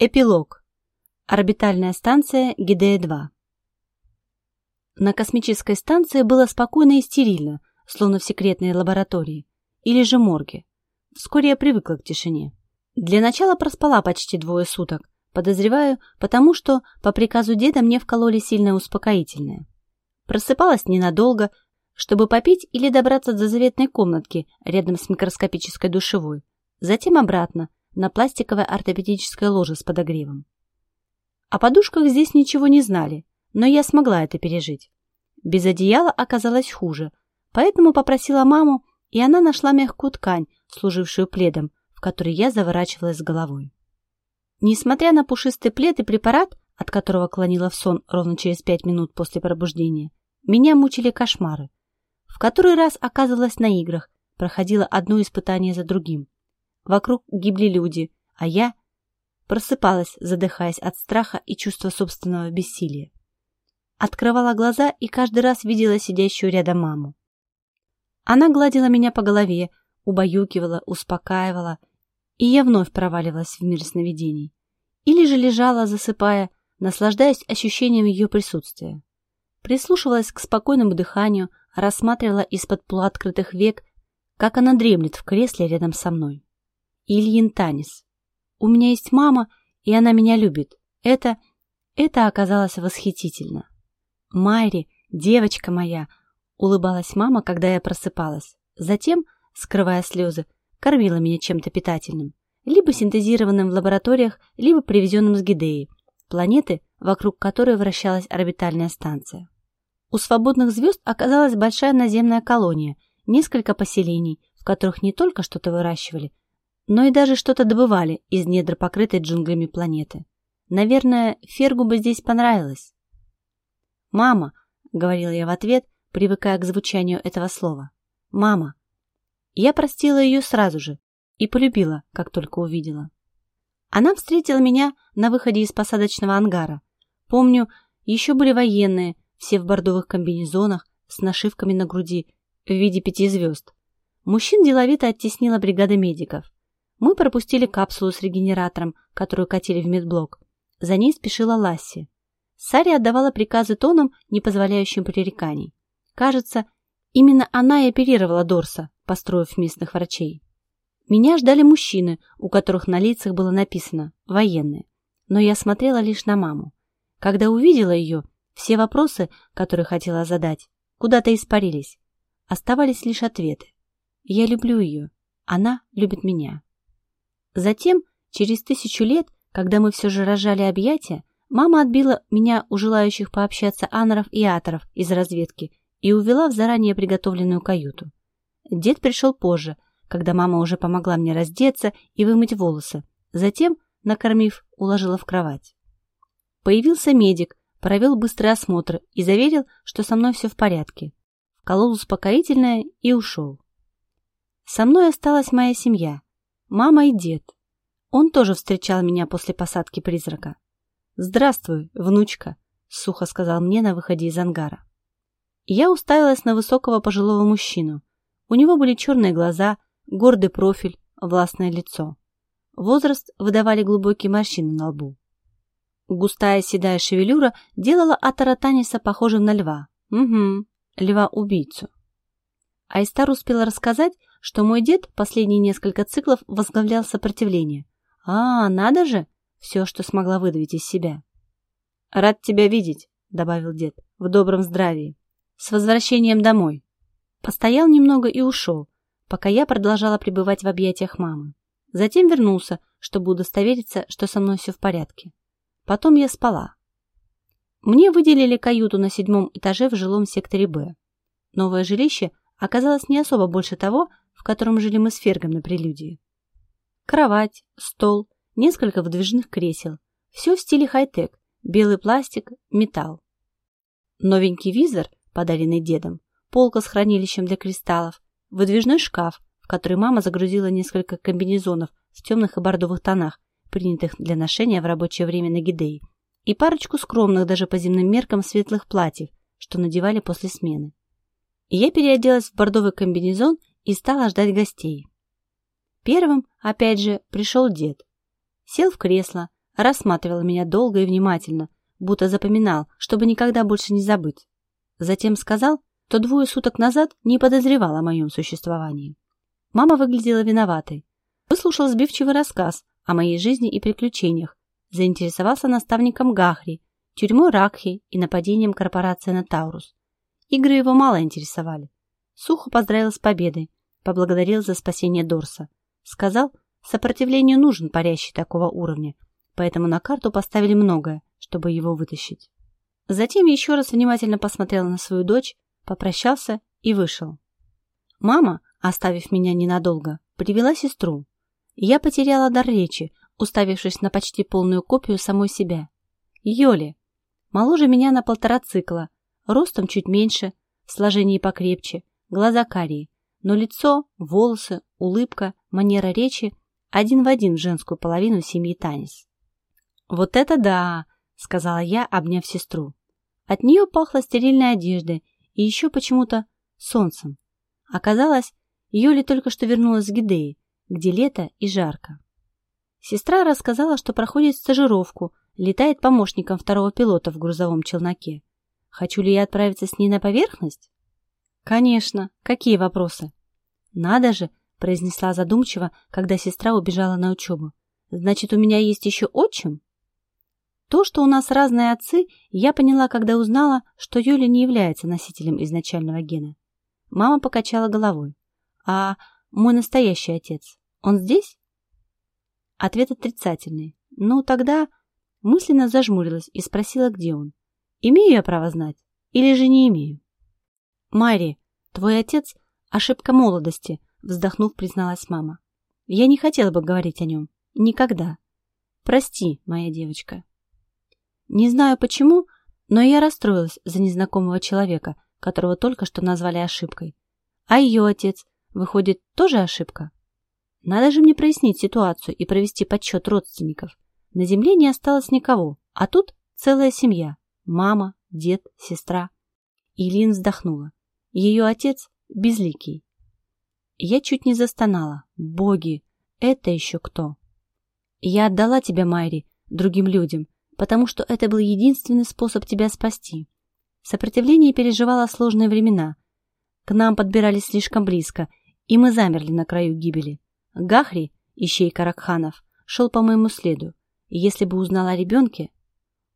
Эпилог. Орбитальная станция Гидея-2. На космической станции было спокойно и стерильно, словно в секретной лаборатории, или же морге. Вскоре я привыкла к тишине. Для начала проспала почти двое суток, подозреваю, потому что по приказу деда мне вкололи сильное успокоительное. Просыпалась ненадолго, чтобы попить или добраться до заветной комнатки рядом с микроскопической душевой, затем обратно, на пластиковое ортопедическое ложе с подогревом. О подушках здесь ничего не знали, но я смогла это пережить. Без одеяла оказалось хуже, поэтому попросила маму, и она нашла мягкую ткань, служившую пледом, в который я заворачивалась с головой. Несмотря на пушистый плед и препарат, от которого клонила в сон ровно через пять минут после пробуждения, меня мучили кошмары. В который раз оказывалась на играх, проходила одно испытание за другим. Вокруг гибли люди, а я просыпалась, задыхаясь от страха и чувства собственного бессилия. Открывала глаза и каждый раз видела сидящую рядом маму. Она гладила меня по голове, убаюкивала, успокаивала, и я вновь проваливалась в мир сновидений. Или же лежала, засыпая, наслаждаясь ощущением ее присутствия. Прислушивалась к спокойному дыханию, рассматривала из-под полуоткрытых век, как она дремлет в кресле рядом со мной. Ильин Танис. У меня есть мама, и она меня любит. Это... это оказалось восхитительно. Майри, девочка моя, улыбалась мама, когда я просыпалась. Затем, скрывая слезы, кормила меня чем-то питательным, либо синтезированным в лабораториях, либо привезенным с Гидеи, планеты, вокруг которой вращалась орбитальная станция. У свободных звезд оказалась большая наземная колония, несколько поселений, в которых не только что-то выращивали, но и даже что-то добывали из недр покрытой джунглями планеты. Наверное, Фергу бы здесь понравилось. «Мама», — говорила я в ответ, привыкая к звучанию этого слова. «Мама». Я простила ее сразу же и полюбила, как только увидела. Она встретила меня на выходе из посадочного ангара. Помню, еще были военные, все в бордовых комбинезонах, с нашивками на груди в виде пяти звезд. Мужчин деловито оттеснила бригада медиков. Мы пропустили капсулу с регенератором, которую катили в медблок. За ней спешила Ласси. Сари отдавала приказы тоном, не позволяющим пререканий. Кажется, именно она и оперировала Дорса, построив местных врачей. Меня ждали мужчины, у которых на лицах было написано «военные». Но я смотрела лишь на маму. Когда увидела ее, все вопросы, которые хотела задать, куда-то испарились. Оставались лишь ответы. Я люблю ее, она любит меня. Затем, через тысячу лет, когда мы все же рожали объятия, мама отбила меня у желающих пообщаться аноров и аторов из разведки и увела в заранее приготовленную каюту. Дед пришел позже, когда мама уже помогла мне раздеться и вымыть волосы, затем, накормив, уложила в кровать. Появился медик, провел быстрый осмотр и заверил, что со мной все в порядке. Вколол успокоительное и ушел. Со мной осталась моя семья, Мама и дед. Он тоже встречал меня после посадки призрака. «Здравствуй, внучка», — сухо сказал мне на выходе из ангара. Я уставилась на высокого пожилого мужчину. У него были черные глаза, гордый профиль, властное лицо. Возраст выдавали глубокие морщины на лбу. Густая седая шевелюра делала Атара Таниса похожим на льва. Угу, льва-убийцу. Айстар успела рассказать, что мой дед последние несколько циклов возглавлял сопротивление. А, надо же! Все, что смогла выдавить из себя. «Рад тебя видеть», — добавил дед, — «в добром здравии. С возвращением домой». Постоял немного и ушел, пока я продолжала пребывать в объятиях мамы. Затем вернулся, чтобы удостовериться, что со мной все в порядке. Потом я спала. Мне выделили каюту на седьмом этаже в жилом секторе «Б». Новое жилище оказалось не особо больше того, в котором жили мы с Фергом на прелюдии. Кровать, стол, несколько выдвижных кресел. Все в стиле хай-тек, белый пластик, металл. Новенький визор, подаренный дедом, полка с хранилищем для кристаллов, выдвижной шкаф, в который мама загрузила несколько комбинезонов в темных и бордовых тонах, принятых для ношения в рабочее время на Гидее, и парочку скромных даже по земным меркам светлых платьев, что надевали после смены. И я переоделась в бордовый комбинезон и стала ждать гостей. Первым, опять же, пришел дед. Сел в кресло, Рассматривал меня долго и внимательно, будто запоминал, чтобы никогда больше не забыть. Затем сказал, что двое суток назад не подозревал о моем существовании. Мама выглядела виноватой. Выслушал сбивчивый рассказ о моей жизни и приключениях, заинтересовался наставником Гахри, тюрьмой Ракхи и нападением корпорации на Таурус. Игры его мало интересовали. Сухо поздравил с победой, поблагодарил за спасение Дорса. Сказал, сопротивлению нужен парящий такого уровня, поэтому на карту поставили многое, чтобы его вытащить. Затем еще раз внимательно посмотрел на свою дочь, попрощался и вышел. Мама, оставив меня ненадолго, привела сестру. Я потеряла дар речи, уставившись на почти полную копию самой себя. Йоли, моложе меня на полтора цикла, ростом чуть меньше, в сложении покрепче, глаза карие, но лицо, волосы, улыбка, манера речи один в один женскую половину семьи Танис. «Вот это да!» — сказала я, обняв сестру. От нее пахло стерильной одеждой и еще почему-то солнцем. Оказалось, Юли только что вернулась с Гидеи, где лето и жарко. Сестра рассказала, что проходит стажировку, летает помощником второго пилота в грузовом челноке. Хочу ли я отправиться с ней на поверхность? Конечно. Какие вопросы? Надо же, произнесла задумчиво, когда сестра убежала на учебу. Значит, у меня есть еще отчим? То, что у нас разные отцы, я поняла, когда узнала, что Юля не является носителем изначального гена. Мама покачала головой. А мой настоящий отец, он здесь? Ответ отрицательный. Ну, тогда мысленно зажмурилась и спросила, где он. Имею я право знать или же не имею? Мари, твой отец – ошибка молодости, вздохнув, призналась мама. Я не хотела бы говорить о нем. Никогда. Прости, моя девочка. Не знаю почему, но я расстроилась за незнакомого человека, которого только что назвали ошибкой. А ее отец, выходит, тоже ошибка? Надо же мне прояснить ситуацию и провести подсчет родственников. На земле не осталось никого, а тут целая семья. Мама, дед, сестра. Илин вздохнула. Ее отец безликий. Я чуть не застонала. Боги, это еще кто? Я отдала тебя, Майри, другим людям, потому что это был единственный способ тебя спасти. Сопротивление переживало сложные времена. К нам подбирались слишком близко, и мы замерли на краю гибели. Гахри, ищейка Ракханов, шел по моему следу, если бы узнал о ребенке,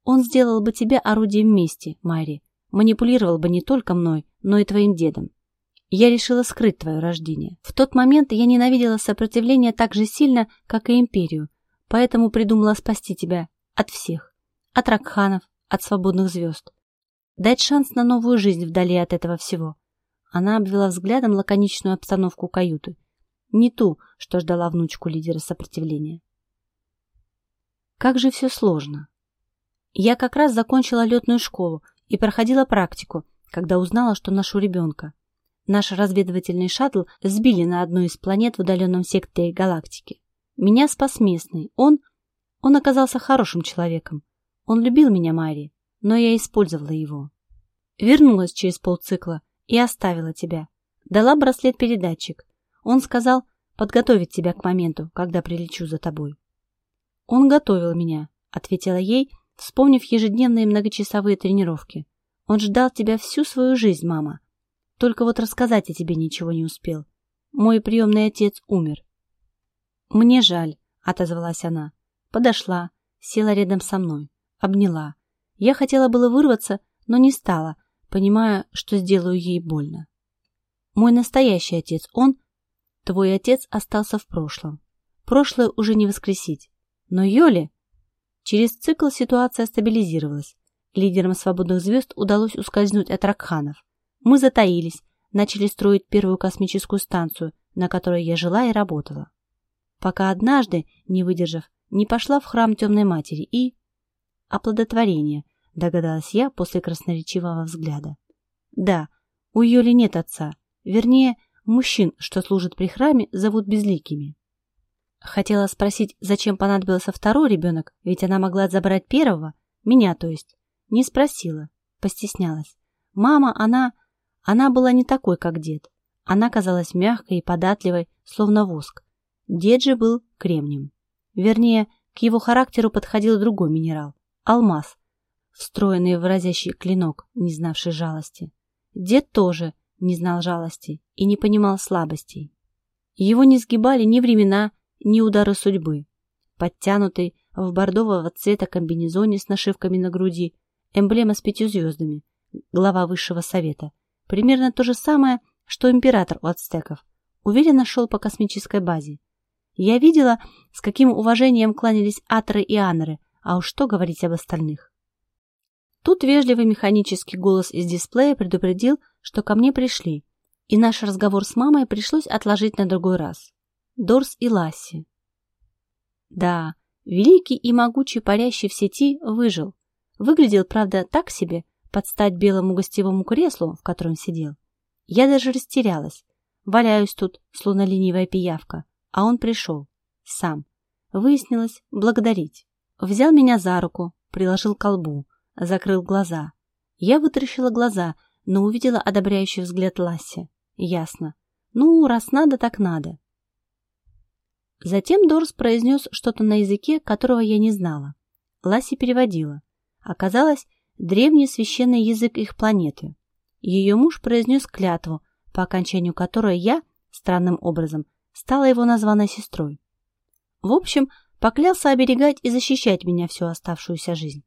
он сделал бы тебя орудием мести, Майри, манипулировал бы не только мной, но и твоим дедом. Я решила скрыть твое рождение. В тот момент я ненавидела сопротивление так же сильно, как и империю, поэтому придумала спасти тебя от всех от ракханов, от свободных звезд. Дать шанс на новую жизнь вдали от этого всего. Она обвела взглядом лаконичную обстановку каюты. Не ту, что ждала внучку лидера сопротивления. Как же все сложно. Я как раз закончила летную школу и проходила практику, когда узнала, что ношу ребенка. Наш разведывательный шаттл сбили на одну из планет в удаленном секторе галактики. Меня спас местный. Он... Он оказался хорошим человеком. Он любил меня, Мари, но я использовала его. Вернулась через полцикла и оставила тебя. Дала браслет-передатчик. Он сказал подготовить тебя к моменту, когда прилечу за тобой. Он готовил меня, ответила ей, вспомнив ежедневные многочасовые тренировки. Он ждал тебя всю свою жизнь, мама. Только вот рассказать о тебе ничего не успел. Мой приемный отец умер. Мне жаль, отозвалась она. Подошла, села рядом со мной обняла. Я хотела было вырваться, но не стала, понимая, что сделаю ей больно. Мой настоящий отец, он... Твой отец остался в прошлом. Прошлое уже не воскресить. Но Йоли... Через цикл ситуация стабилизировалась. Лидерам свободных звезд удалось ускользнуть от Ракханов. Мы затаились, начали строить первую космическую станцию, на которой я жила и работала. Пока однажды, не выдержав, не пошла в храм Темной Матери и оплодотворение, догадалась я после красноречивого взгляда. Да, у Юли нет отца. Вернее, мужчин, что служат при храме, зовут безликими. Хотела спросить, зачем понадобился второй ребенок, ведь она могла забрать первого, меня то есть. Не спросила, постеснялась. Мама, она... Она была не такой, как дед. Она казалась мягкой и податливой, словно воск. Дед же был кремнем. Вернее, к его характеру подходил другой минерал – алмаз, встроенный в разящий клинок, не знавший жалости. Дед тоже не знал жалости и не понимал слабостей. Его не сгибали ни времена, ни удары судьбы. Подтянутый в бордового цвета комбинезоне с нашивками на груди, эмблема с пятью звездами, глава высшего совета. Примерно то же самое, что император у ацтеков. Уверенно шел по космической базе. Я видела, с каким уважением кланялись аторы и аноры, а уж что говорить об остальных. Тут вежливый механический голос из дисплея предупредил, что ко мне пришли, и наш разговор с мамой пришлось отложить на другой раз. Дорс и Ласси. Да, великий и могучий парящий в сети выжил. Выглядел, правда, так себе, под стать белому гостевому креслу, в котором сидел. Я даже растерялась. Валяюсь тут, словно ленивая пиявка. А он пришел. Сам. Выяснилось, благодарить. Взял меня за руку, приложил к колбу, закрыл глаза. Я вытаращила глаза, но увидела одобряющий взгляд Ласси. Ясно. Ну, раз надо, так надо. Затем Дорс произнес что-то на языке, которого я не знала. Ласси переводила. Оказалось, древний священный язык их планеты. Ее муж произнес клятву, по окончанию которой я, странным образом, стала его названной сестрой. В общем, поклялся оберегать и защищать меня всю оставшуюся жизнь.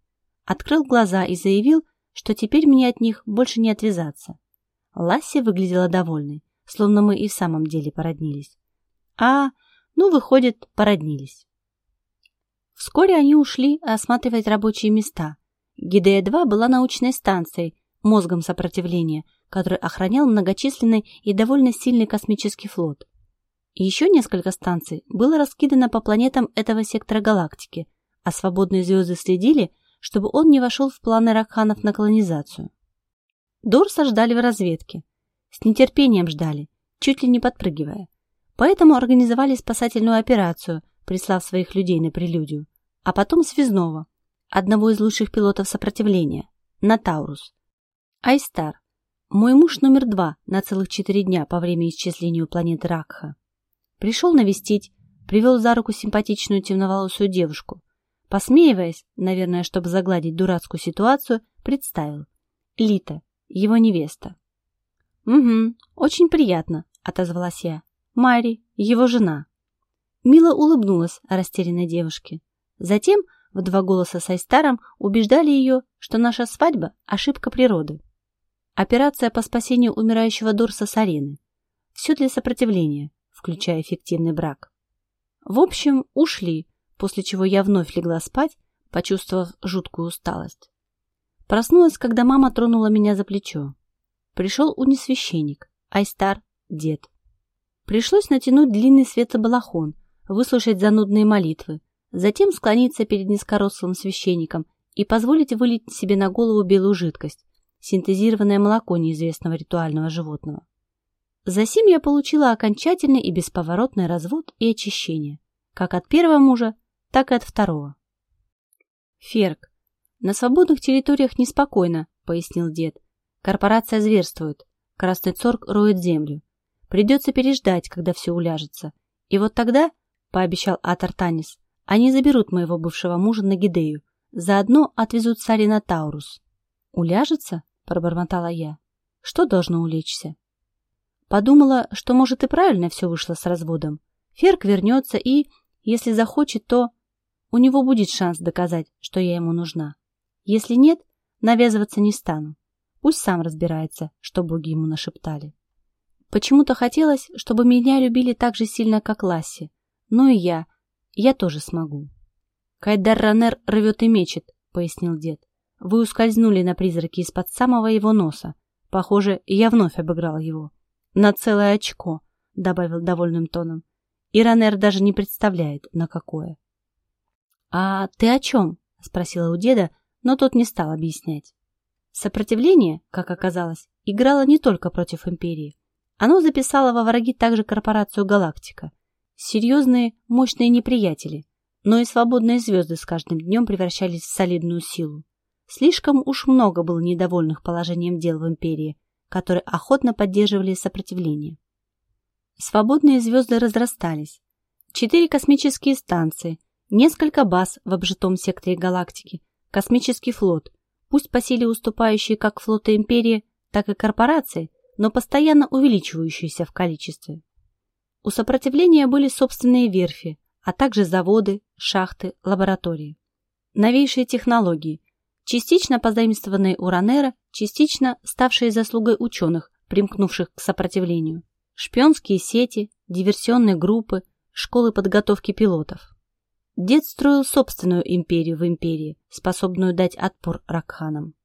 Открыл глаза и заявил, что теперь мне от них больше не отвязаться. Ласси выглядела довольной, словно мы и в самом деле породнились. А, ну, выходит, породнились. Вскоре они ушли осматривать рабочие места. Гидея-2 была научной станцией, мозгом сопротивления, который охранял многочисленный и довольно сильный космический флот. Еще несколько станций было раскидано по планетам этого сектора галактики, а свободные звезды следили, чтобы он не вошел в планы Ракханов на колонизацию. Дорса ждали в разведке. С нетерпением ждали, чуть ли не подпрыгивая. Поэтому организовали спасательную операцию, прислав своих людей на прелюдию. А потом связного, одного из лучших пилотов сопротивления, на Таурус. Айстар, мой муж номер два на целых четыре дня по времени исчисления планеты Ракха. Пришел навестить, привел за руку симпатичную темноволосую девушку. Посмеиваясь, наверное, чтобы загладить дурацкую ситуацию, представил. Лита, его невеста. «Угу, очень приятно», — отозвалась я. «Мари, его жена». Мила улыбнулась растерянной девушке. Затем в два голоса с Айстаром убеждали ее, что наша свадьба – ошибка природы. Операция по спасению умирающего Дорса с арены. Все для сопротивления, включая эффективный брак. В общем, ушли, после чего я вновь легла спать, почувствовав жуткую усталость. Проснулась, когда мама тронула меня за плечо. Пришел унисвященник, Айстар – дед. Пришлось натянуть длинный светобалахон, выслушать занудные молитвы, затем склониться перед низкорослым священником и позволить вылить себе на голову белую жидкость, синтезированное молоко неизвестного ритуального животного. Засим я получила окончательный и бесповоротный развод и очищение, как от первого мужа, так и от второго. Ферк, «На свободных территориях неспокойно», — пояснил дед. «Корпорация зверствует. Красный цорг роет землю. Придется переждать, когда все уляжется. И вот тогда, — пообещал Атар Танис, — они заберут моего бывшего мужа на Гидею. Заодно отвезут Сари на Таурус». «Уляжется?» — пробормотала я. «Что должно улечься?» Подумала, что, может, и правильно все вышло с разводом. Ферк вернется и, если захочет, то... У него будет шанс доказать, что я ему нужна. Если нет, навязываться не стану. Пусть сам разбирается, что боги ему нашептали. Почему-то хотелось, чтобы меня любили так же сильно, как Ласси. Ну и я. Я тоже смогу. Кайдар Ранер рвет и мечет, пояснил дед. Вы ускользнули на призраке из-под самого его носа. Похоже, я вновь обыграл его. На целое очко, добавил довольным тоном. И Ранер даже не представляет, на какое. «А ты о чем?» — спросила у деда, но тот не стал объяснять. Сопротивление, как оказалось, играло не только против империи. Оно записало во враги также корпорацию «Галактика». Серьезные, мощные неприятели, но и свободные звезды с каждым днем превращались в солидную силу. Слишком уж много было недовольных положением дел в империи, которые охотно поддерживали сопротивление. Свободные звезды разрастались. Четыре космические станции Несколько баз в обжитом секторе галактики, космический флот, пусть по силе уступающие как флоты Империи, так и корпорации, но постоянно увеличивающиеся в количестве. У сопротивления были собственные верфи, а также заводы, шахты, лаборатории. Новейшие технологии, частично позаимствованные у Ранера, частично ставшие заслугой ученых, примкнувших к сопротивлению. Шпионские сети, диверсионные группы, школы подготовки пилотов. Дед строил собственную империю в империи, способную дать отпор Ракханам.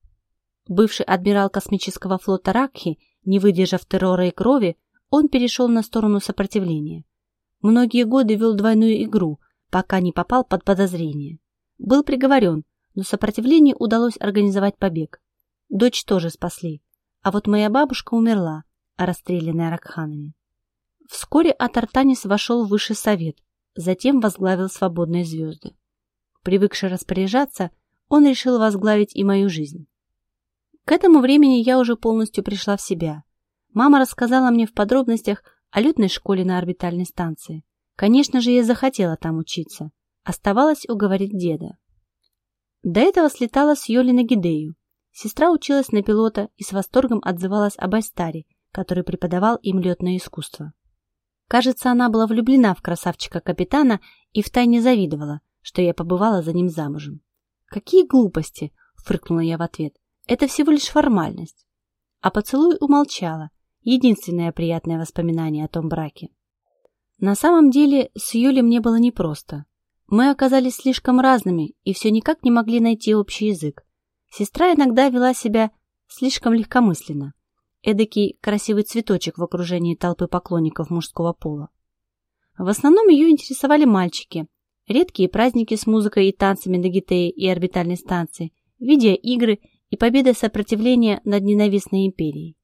Бывший адмирал космического флота Ракхи, не выдержав террора и крови, он перешел на сторону сопротивления. Многие годы вел двойную игру, пока не попал под подозрение. Был приговорен, но сопротивлению удалось организовать побег. Дочь тоже спасли, а вот моя бабушка умерла, расстрелянная Ракханами. Вскоре Атартанис вошел в высший совет, затем возглавил свободные звезды. Привыкший распоряжаться, он решил возглавить и мою жизнь. К этому времени я уже полностью пришла в себя. Мама рассказала мне в подробностях о летной школе на орбитальной станции. Конечно же, я захотела там учиться. Оставалось уговорить деда. До этого слетала с Йоли на Гидею. Сестра училась на пилота и с восторгом отзывалась об Айстаре, который преподавал им летное искусство. Кажется, она была влюблена в красавчика-капитана и втайне завидовала, что я побывала за ним замужем. «Какие глупости!» — фыркнула я в ответ. «Это всего лишь формальность». А поцелуй умолчала, единственное приятное воспоминание о том браке. На самом деле с Юлей мне было непросто. Мы оказались слишком разными и все никак не могли найти общий язык. Сестра иногда вела себя слишком легкомысленно. Эдакий красивый цветочек в окружении толпы поклонников мужского пола. В основном ее интересовали мальчики, редкие праздники с музыкой и танцами на гитее и орбитальной станции, видеоигры и победа сопротивления над ненавистной империей.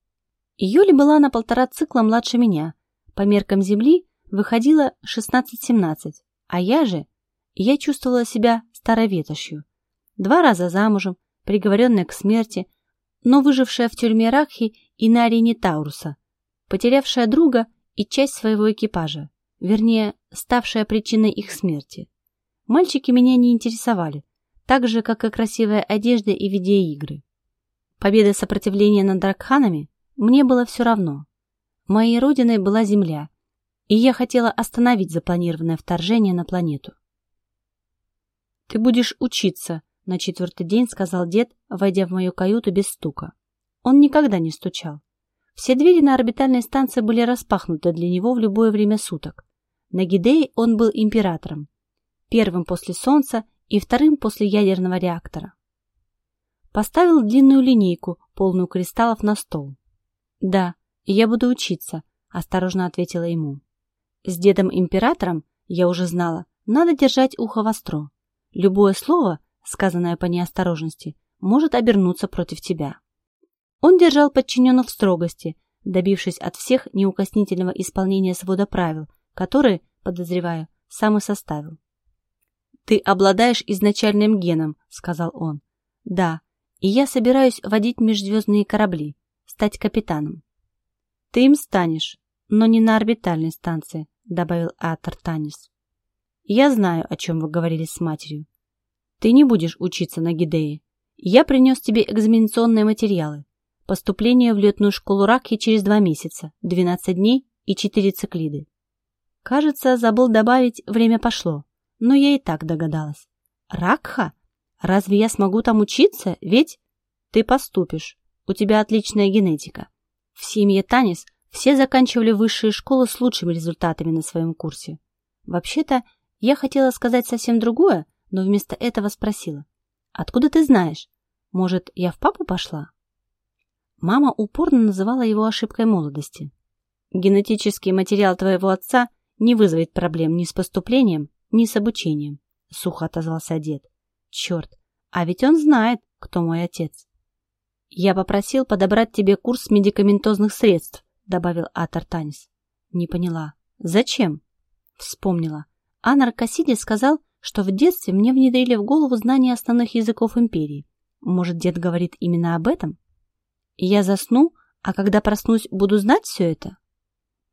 Юли была на полтора цикла младше меня, по меркам Земли выходила 16-17, а я же, я чувствовала себя старой ветошью. Два раза замужем, приговоренная к смерти, но выжившая в тюрьме Ракхи и на арене Тауруса, потерявшая друга и часть своего экипажа, вернее, ставшая причиной их смерти. Мальчики меня не интересовали, так же, как и красивая одежда и видеоигры. Победа сопротивления над Ракханами мне было все равно. Моей родиной была Земля, и я хотела остановить запланированное вторжение на планету. «Ты будешь учиться», — на четвертый день сказал дед, войдя в мою каюту без стука. Он никогда не стучал. Все двери на орбитальной станции были распахнуты для него в любое время суток. На Гидее он был императором, первым после Солнца и вторым после ядерного реактора. Поставил длинную линейку, полную кристаллов, на стол. «Да, я буду учиться», — осторожно ответила ему. С дедом-императором, я уже знала, надо держать ухо востро. Любое слово, сказанное по неосторожности, может обернуться против тебя. Он держал подчиненных в строгости, добившись от всех неукоснительного исполнения свода правил, которые, подозреваю, сам и составил. «Ты обладаешь изначальным геном», — сказал он. «Да, и я собираюсь водить межзвездные корабли, стать капитаном». «Ты им станешь, но не на орбитальной станции», — добавил Атор Танис. «Я знаю, о чем вы говорили с матерью. Ты не будешь учиться на Гидее. Я принес тебе экзаменационные материалы. Поступление в летную школу Ракхи через два месяца, 12 дней и 4 циклиды. Кажется, забыл добавить «время пошло», но я и так догадалась. Ракха? Разве я смогу там учиться? Ведь ты поступишь. У тебя отличная генетика. В семье Танис все заканчивали высшие школы с лучшими результатами на своем курсе. Вообще-то, я хотела сказать совсем другое, но вместо этого спросила. «Откуда ты знаешь? Может, я в папу пошла?» Мама упорно называла его ошибкой молодости. Генетический материал твоего отца не вызовет проблем ни с поступлением, ни с обучением, сухо отозвался дед. Черт, а ведь он знает, кто мой отец. Я попросил подобрать тебе курс медикаментозных средств, добавил Атар Танис. Не поняла. Зачем? Вспомнила. А Наркосиди сказал, что в детстве мне внедрили в голову знания основных языков империи. Может, дед говорит именно об этом? Я засну, а когда проснусь, буду знать все это?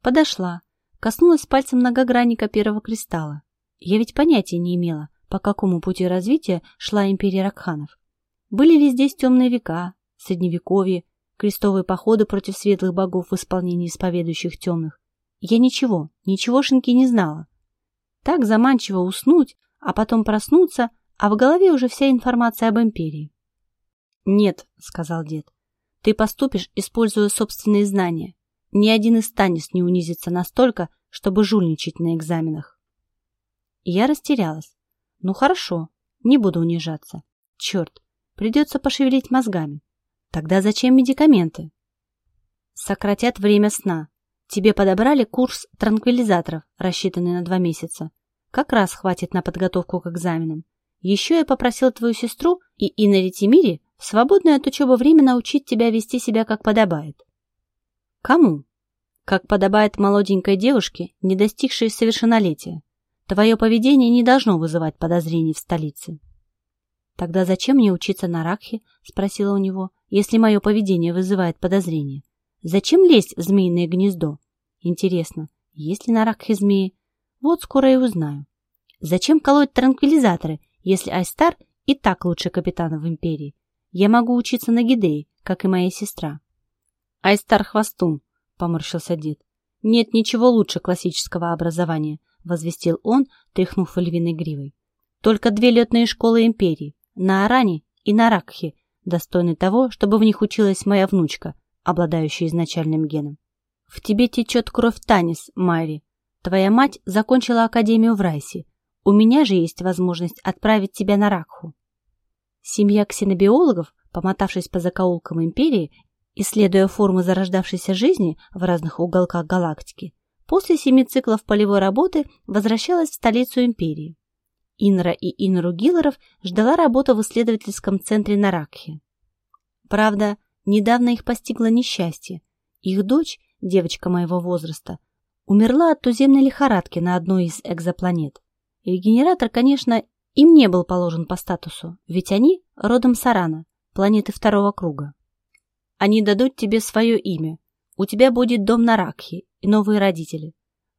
Подошла, коснулась пальцем многогранника первого кристалла. Я ведь понятия не имела, по какому пути развития шла империя Ракханов. Были ли здесь темные века, средневековье, крестовые походы против светлых богов в исполнении исповедующих темных? Я ничего, ничегошеньки не знала. Так заманчиво уснуть, а потом проснуться, а в голове уже вся информация об империи. «Нет», — сказал дед, — «ты поступишь, используя собственные знания. Ни один из Танис не унизится настолько, чтобы жульничать на экзаменах». Я растерялась. «Ну хорошо, не буду унижаться. Черт, придется пошевелить мозгами. Тогда зачем медикаменты?» «Сократят время сна. Тебе подобрали курс транквилизаторов, рассчитанный на два месяца. Как раз хватит на подготовку к экзаменам. Еще я попросил твою сестру и Инна Тимири в свободное от учебы время научить тебя вести себя как подобает. Кому? Как подобает молоденькой девушке, не достигшей совершеннолетия. Твое поведение не должно вызывать подозрений в столице. Тогда зачем мне учиться на Ракхе? Спросила у него, если мое поведение вызывает подозрения. Зачем лезть в змеиное гнездо? Интересно, есть ли на Ракхе змеи? Вот скоро и узнаю. Зачем колоть транквилизаторы, если Айстар и так лучше капитана в Империи? Я могу учиться на Гидее, как и моя сестра. Айстар хвостун, поморщился дед. Нет ничего лучше классического образования, возвестил он, тряхнув львиной гривой. Только две летные школы Империи, на Аране и на Ракхе, достойны того, чтобы в них училась моя внучка, обладающая изначальным геном. В тебе течет кровь Танис, Майри, Твоя мать закончила академию в Райсе. У меня же есть возможность отправить тебя на Ракху. Семья ксенобиологов, помотавшись по закоулкам империи, исследуя формы зарождавшейся жизни в разных уголках галактики, после семи циклов полевой работы возвращалась в столицу империи. Инра и Инру Гиллеров ждала работа в исследовательском центре на Ракхе. Правда, недавно их постигло несчастье. Их дочь, девочка моего возраста, умерла от туземной лихорадки на одной из экзопланет. Регенератор, конечно, им не был положен по статусу, ведь они родом Сарана, планеты второго круга. Они дадут тебе свое имя. У тебя будет дом на Ракхе и новые родители.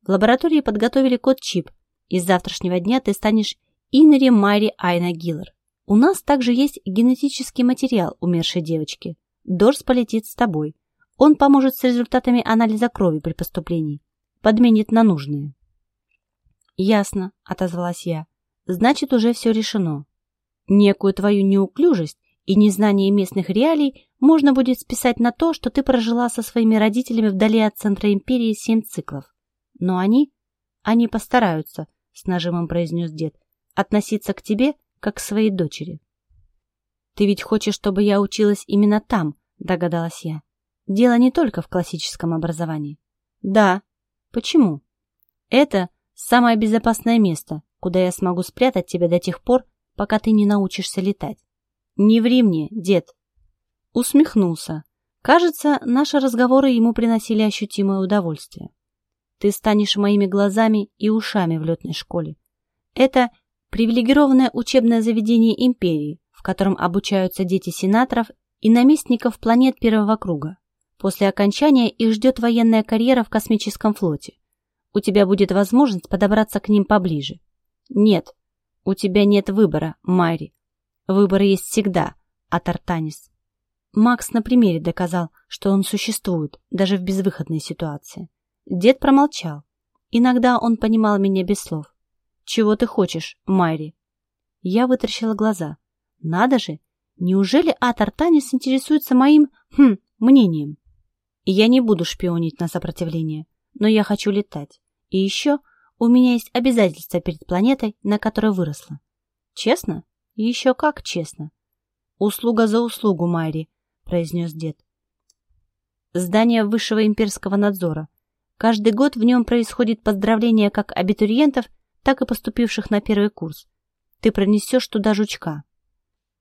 В лаборатории подготовили код-чип, и с завтрашнего дня ты станешь Инри Майри Айна Гиллер. У нас также есть генетический материал умершей девочки. Дорс полетит с тобой. Он поможет с результатами анализа крови при поступлении подменит на нужные. «Ясно», — отозвалась я. «Значит, уже все решено. Некую твою неуклюжесть и незнание местных реалий можно будет списать на то, что ты прожила со своими родителями вдали от центра империи семь циклов. Но они, они постараются, — с нажимом произнес дед, — относиться к тебе, как к своей дочери. Ты ведь хочешь, чтобы я училась именно там, — догадалась я. Дело не только в классическом образовании. Да, Почему? Это самое безопасное место, куда я смогу спрятать тебя до тех пор, пока ты не научишься летать. Не ври мне, дед. Усмехнулся. Кажется, наши разговоры ему приносили ощутимое удовольствие. Ты станешь моими глазами и ушами в летной школе. Это привилегированное учебное заведение империи, в котором обучаются дети сенаторов и наместников планет первого круга. После окончания их ждет военная карьера в космическом флоте. У тебя будет возможность подобраться к ним поближе. Нет, у тебя нет выбора, Майри. Выбор есть всегда, Атартанис. Макс на примере доказал, что он существует, даже в безвыходной ситуации. Дед промолчал. Иногда он понимал меня без слов. «Чего ты хочешь, Майри?» Я вытаращила глаза. «Надо же! Неужели Атартанис интересуется моим, хм, мнением?» Я не буду шпионить на сопротивление, но я хочу летать. И еще у меня есть обязательства перед планетой, на которой выросла. Честно? Еще как честно. Услуга за услугу, Майри, произнес дед. Здание высшего имперского надзора. Каждый год в нем происходит поздравление как абитуриентов, так и поступивших на первый курс. Ты пронесешь туда жучка.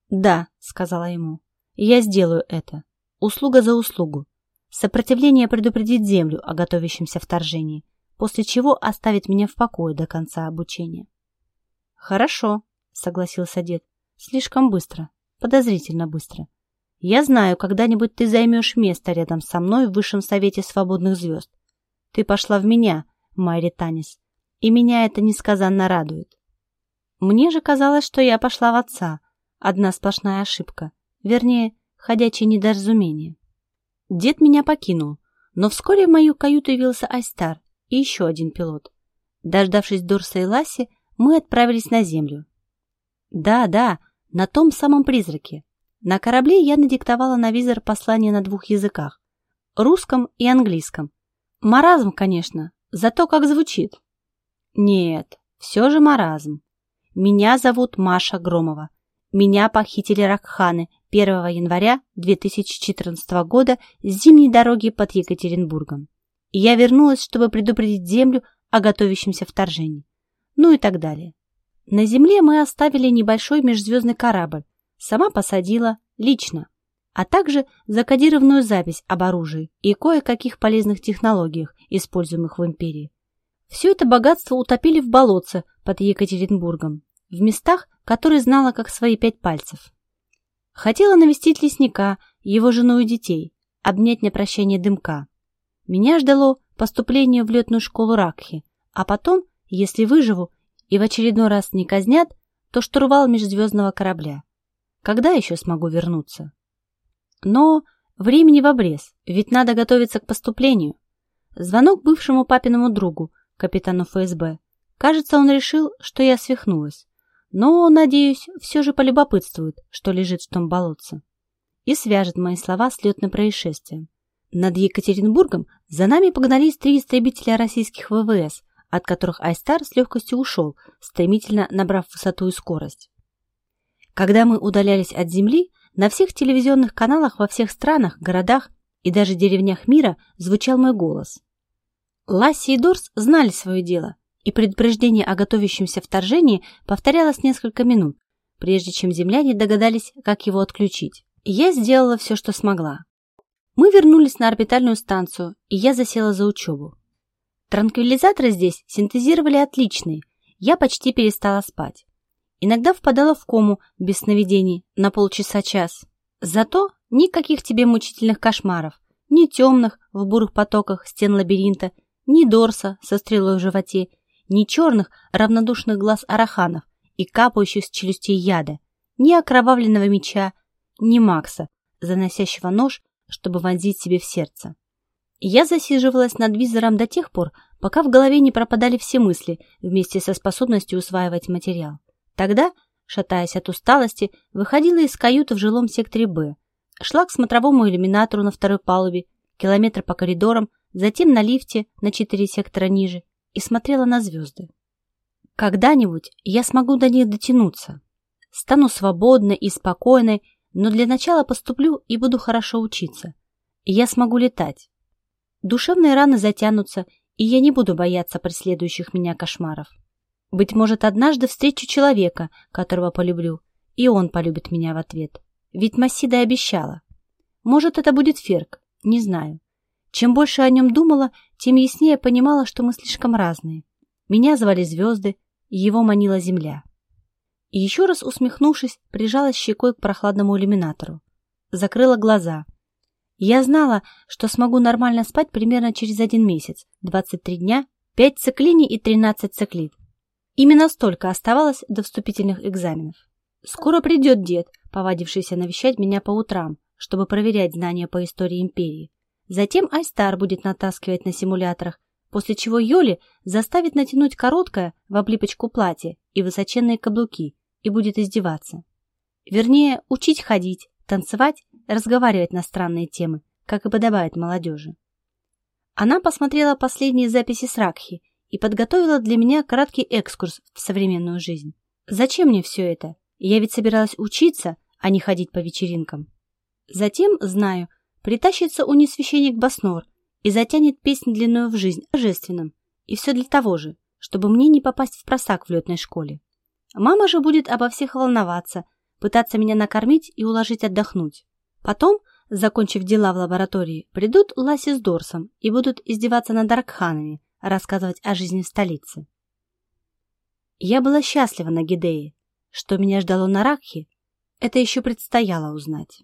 Да, сказала ему. Я сделаю это. Услуга за услугу. Сопротивление предупредит Землю о готовящемся вторжении, после чего оставит меня в покое до конца обучения. «Хорошо», — согласился дед. «Слишком быстро, подозрительно быстро. Я знаю, когда-нибудь ты займешь место рядом со мной в Высшем Совете Свободных Звезд. Ты пошла в меня, Майри Танис, и меня это несказанно радует». Мне же казалось, что я пошла в отца. Одна сплошная ошибка. Вернее, ходячее недоразумение. Дед меня покинул, но вскоре в мою каюту явился Айстар и еще один пилот. Дождавшись Дорса и Ласси, мы отправились на землю. Да, да, на том самом призраке. На корабле я надиктовала на визор послание на двух языках – русском и английском. Маразм, конечно, зато как звучит. Нет, все же маразм. Меня зовут Маша Громова. Меня похитили Ракханы 1 января 2014 года с зимней дороги под Екатеринбургом. И я вернулась, чтобы предупредить Землю о готовящемся вторжении. Ну и так далее. На Земле мы оставили небольшой межзвездный корабль, сама посадила лично, а также закодированную запись об оружии и кое-каких полезных технологиях, используемых в империи. Все это богатство утопили в болотце под Екатеринбургом, в местах, которые знала как свои пять пальцев. Хотела навестить лесника, его жену и детей, обнять на прощание дымка. Меня ждало поступление в летную школу Ракхи, а потом, если выживу и в очередной раз не казнят, то штурвал межзвездного корабля. Когда еще смогу вернуться? Но времени в обрез, ведь надо готовиться к поступлению. Звонок бывшему папиному другу, капитану ФСБ. Кажется, он решил, что я свихнулась. Но, надеюсь, все же полюбопытствует, что лежит в том болотце. И свяжет мои слова с летным происшествием. Над Екатеринбургом за нами погнались три истребителя российских ВВС, от которых Айстар с легкостью ушел, стремительно набрав высоту и скорость. Когда мы удалялись от Земли, на всех телевизионных каналах во всех странах, городах и даже деревнях мира звучал мой голос. Ласси и Дорс знали свое дело, и предупреждение о готовящемся вторжении повторялось несколько минут, прежде чем земляне догадались, как его отключить. Я сделала все, что смогла. Мы вернулись на орбитальную станцию, и я засела за учебу. Транквилизаторы здесь синтезировали отличные, я почти перестала спать. Иногда впадала в кому без сновидений на полчаса-час. Зато никаких тебе мучительных кошмаров, ни темных в бурых потоках стен лабиринта, ни Дорса со стрелой в животе, ни черных равнодушных глаз араханов и капающих с челюстей яда, ни окровавленного меча, ни Макса, заносящего нож, чтобы вонзить себе в сердце. Я засиживалась над визором до тех пор, пока в голове не пропадали все мысли вместе со способностью усваивать материал. Тогда, шатаясь от усталости, выходила из каюты в жилом секторе «Б», шла к смотровому иллюминатору на второй палубе, километр по коридорам, затем на лифте на четыре сектора ниже и смотрела на звезды. Когда-нибудь я смогу до них дотянуться. Стану свободной и спокойной, но для начала поступлю и буду хорошо учиться. Я смогу летать. Душевные раны затянутся, и я не буду бояться преследующих меня кошмаров. Быть может, однажды встречу человека, которого полюблю, и он полюбит меня в ответ. Ведь Массида обещала. Может, это будет Ферк, не знаю. Чем больше о нем думала, тем яснее понимала, что мы слишком разные. Меня звали звезды, его манила земля. И еще раз усмехнувшись, прижалась щекой к прохладному иллюминатору. Закрыла глаза. Я знала, что смогу нормально спать примерно через один месяц, 23 дня, 5 циклиний и 13 циклит. Именно столько оставалось до вступительных экзаменов. Скоро придет дед, повадившийся навещать меня по утрам, чтобы проверять знания по истории империи. Затем Айстар будет натаскивать на симуляторах, после чего Йоли заставит натянуть короткое в облипочку платье и высоченные каблуки и будет издеваться. Вернее, учить ходить, танцевать, разговаривать на странные темы, как и подобает молодежи. Она посмотрела последние записи с Ракхи и подготовила для меня краткий экскурс в современную жизнь. Зачем мне все это? Я ведь собиралась учиться, а не ходить по вечеринкам. Затем, знаю, Притащится у священник Баснор и затянет песнь длинную в жизнь божественным. И все для того же, чтобы мне не попасть в просак в летной школе. Мама же будет обо всех волноваться, пытаться меня накормить и уложить отдохнуть. Потом, закончив дела в лаборатории, придут Ласи с Дорсом и будут издеваться над Аркханами, рассказывать о жизни в столице. Я была счастлива на Гидее. Что меня ждало на Ракхе, это еще предстояло узнать.